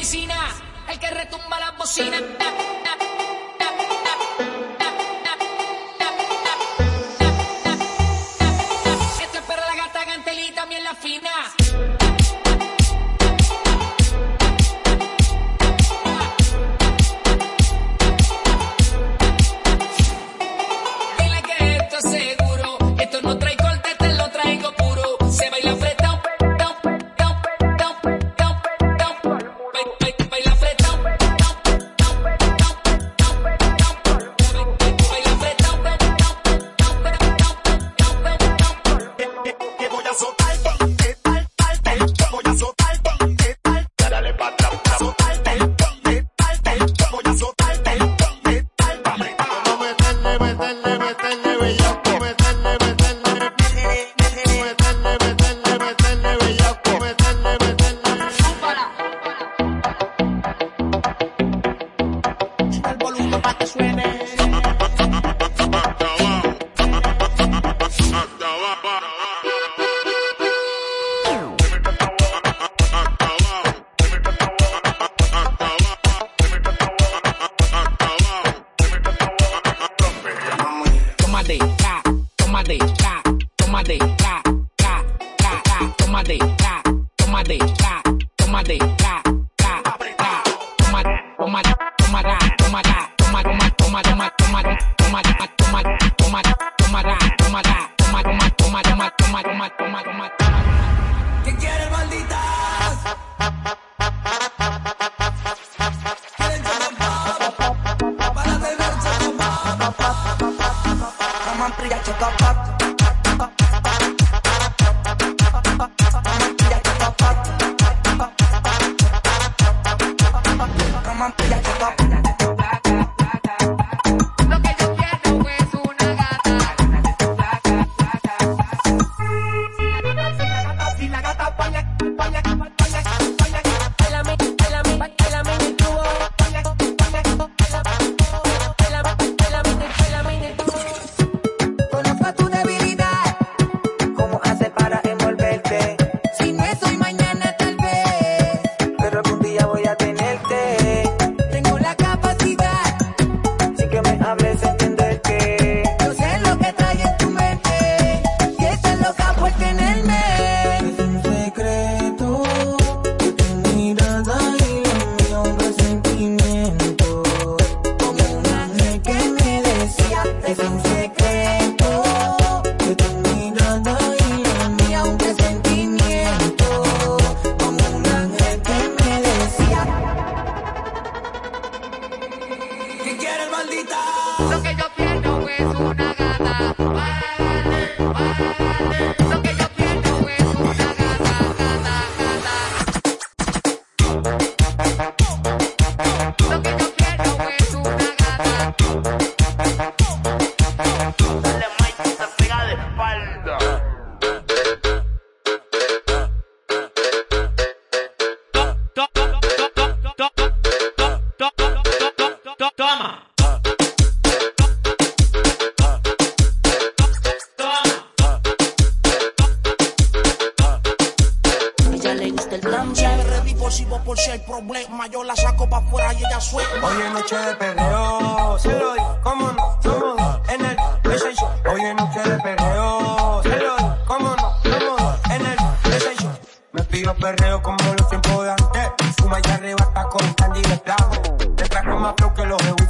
el que retumba las bocinas. Monday. Thank you. Toma. por si hay problema. Yo la saco pa afuera y ella suena. Hoy es noche de perreo, se lo digo, cómo no, somos en el PlayStation. Hoy es noche de perreo, se lo digo, cómo no, somos en el PlayStation. Me pido perreo como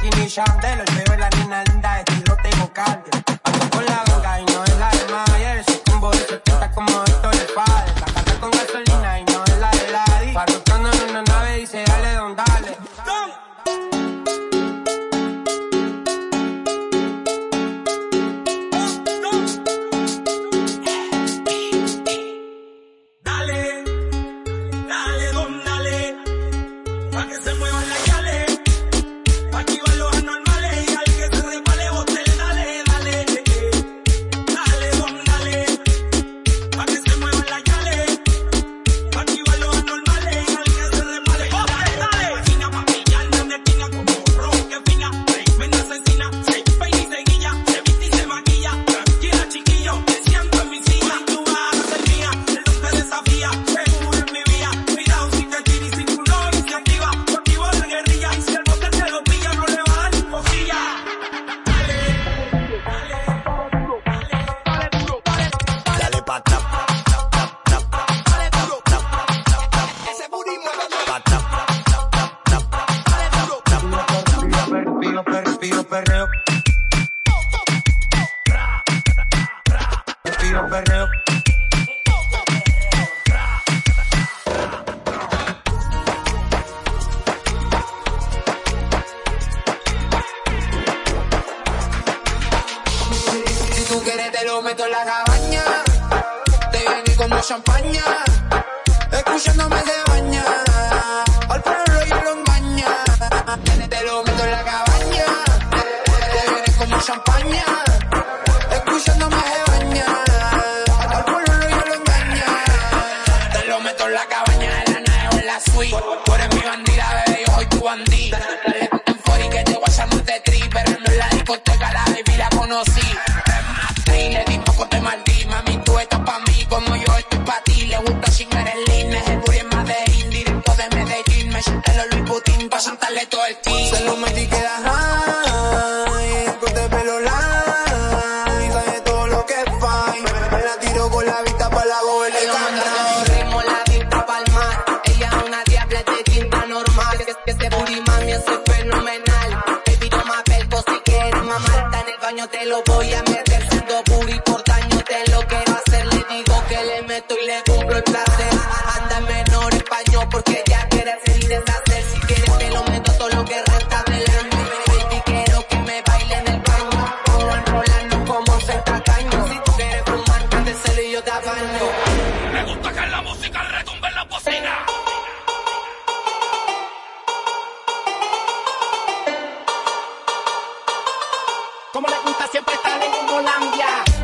Martini y Chandel. Hoy veo la nena linda de estilo tengo Calde. como champaña, escuchándome se baña, al pueblo este y lo engaña, te lo meto en la cabaña, te viene como champaña, escuchándome se baña, al pueblo y lo engaña, te lo meto en la cabaña, en la en la suite, tú eres mi bandida, bebé, yo soy tu bandida, le en y que te voy a echar tri, pero no en la la baby la conocí. lo voy a respetable como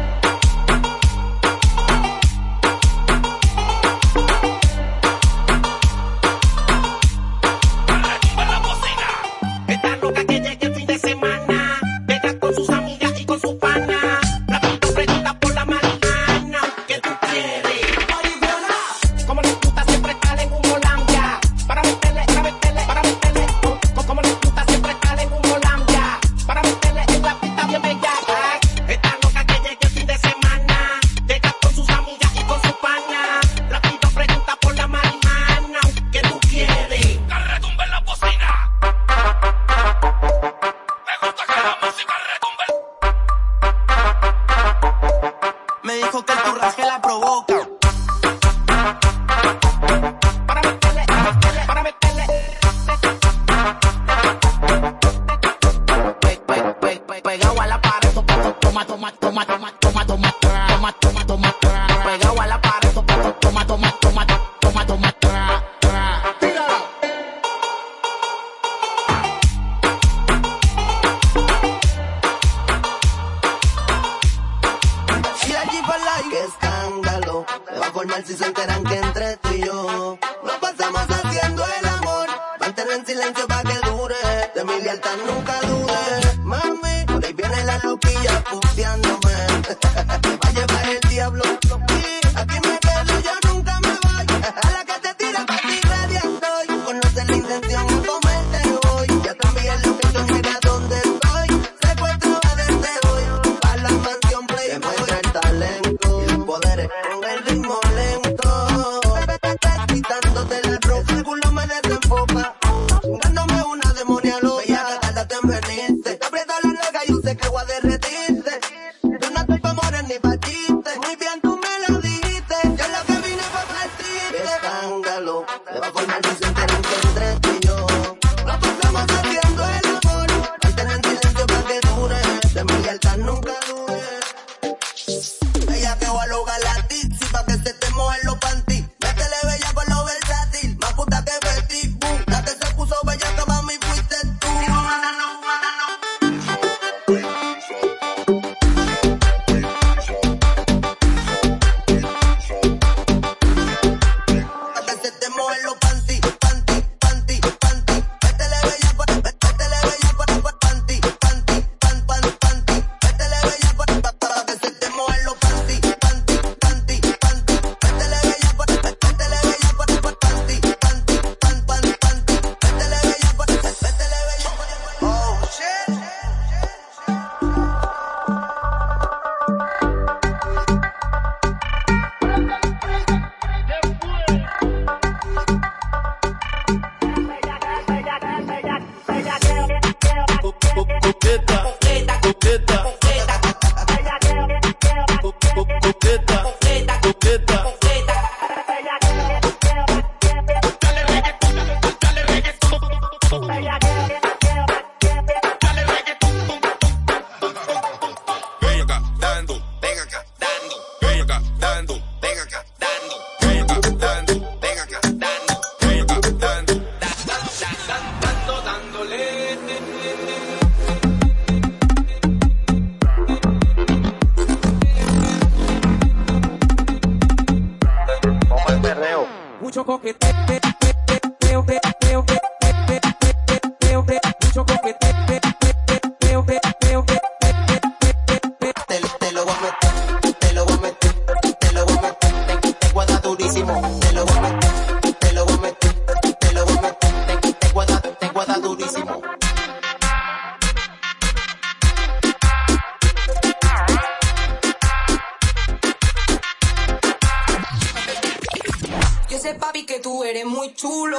papi, que tú eres muy chulo.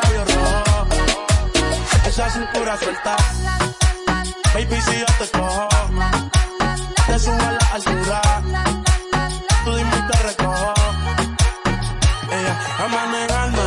esa cintura suelta. Baby, si yo te cojo, te subo a la altura. Tú dime, te recojo. Ella está manejando.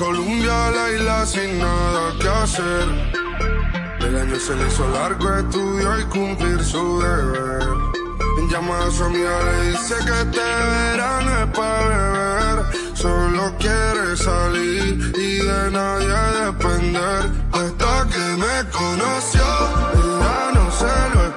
Colombia a la isla sin nada que hacer. El año se le hizo largo, estudió y cumplir su deber. Llama a su amiga, le dice que este verano es para beber. Solo quiere salir y de nadie depender. Hasta que me conoció, ya no se lo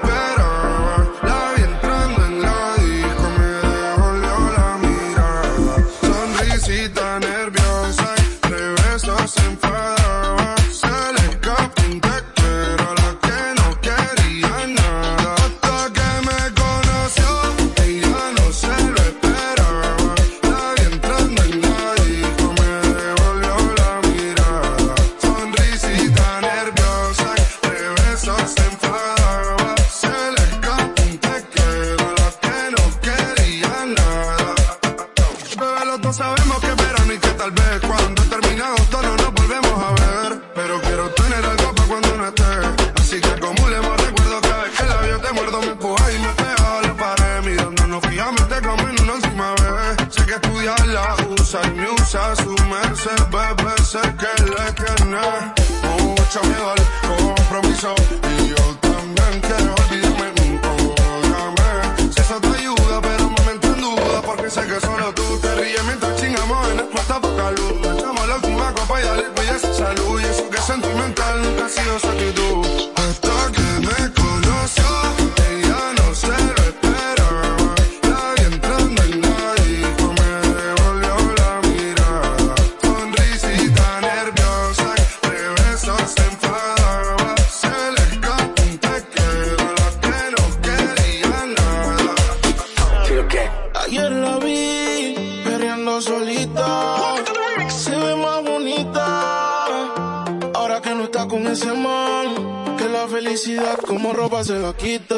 Que la felicidad como ropa se la quita.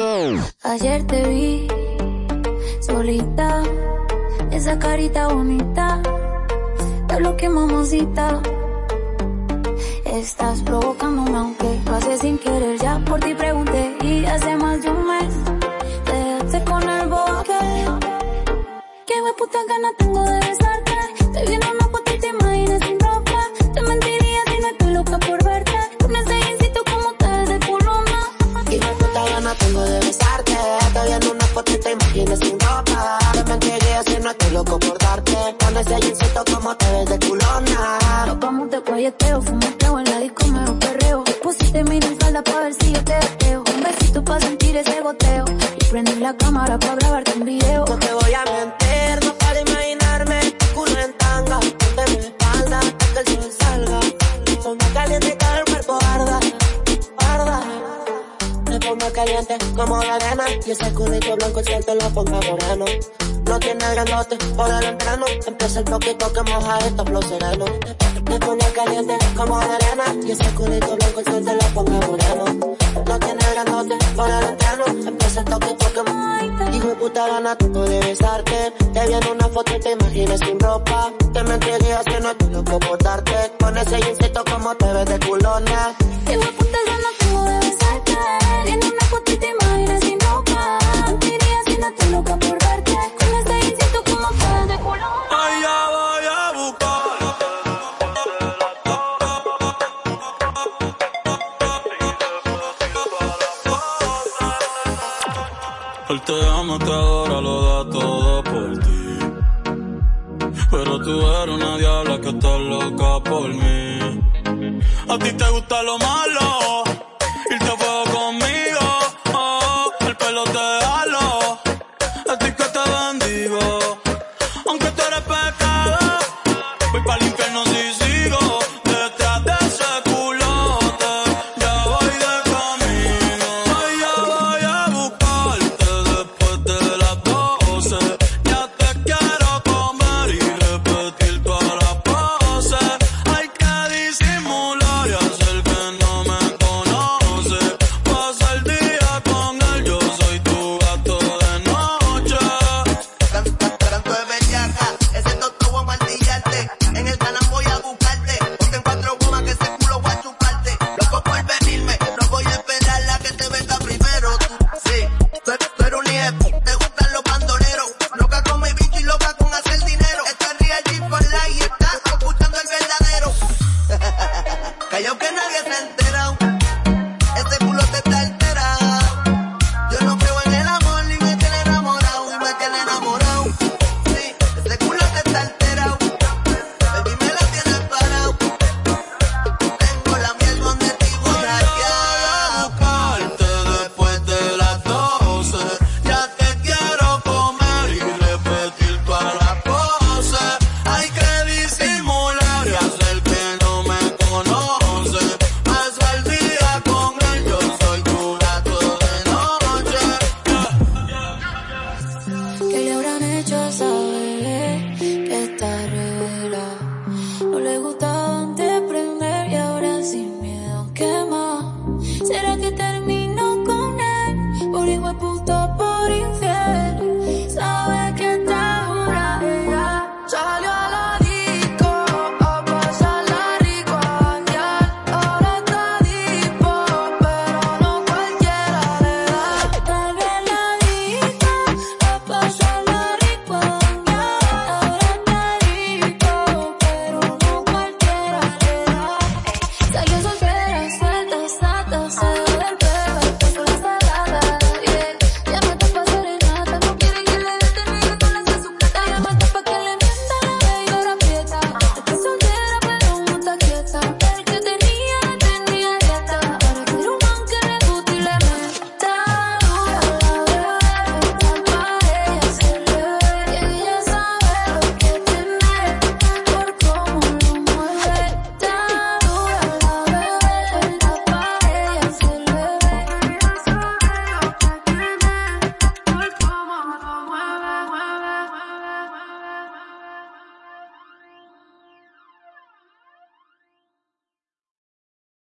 Ayer te vi solita, esa carita bonita, te bloqueé mamacita. Estás provocándome aunque lo haces sin querer, ya por ti pregunté y hace más de un mes te dejaste con el bobo aquel. Qué puta gana tengo de besarte, te viene loco por darte. Con ese jeansito como te ves de culona. Nos vamos de guayeteo, fumeteo en la disco, me perreo. Pusiste mi falda pa' ver si yo te deseo. Un besito pa' sentir ese goteo. Y prendí la cámara pa' grabarte un video. No te voy a mentir, no para imaginarme tu culo en tanga. Ponte mi espalda hasta que el sol salga. Ponme caliente que el cuerpo arda, arda. Me pongo caliente como la arena y ese culito blanco el sol te lo ponga moreno. No tiene grandote por el entreno, empieza el poquito que moja estos flow sereno. Me pongo caliente como la arena y ese culito blanco el sol te lo ponga moreno. No tiene grandote por el entreno, empieza el poquito que moja Hijo de puta gana tengo de besarte Te vi en una foto y te imaginas sin ropa Te mentiría si no estoy loco por darte Con ese jeansito como te ves de culona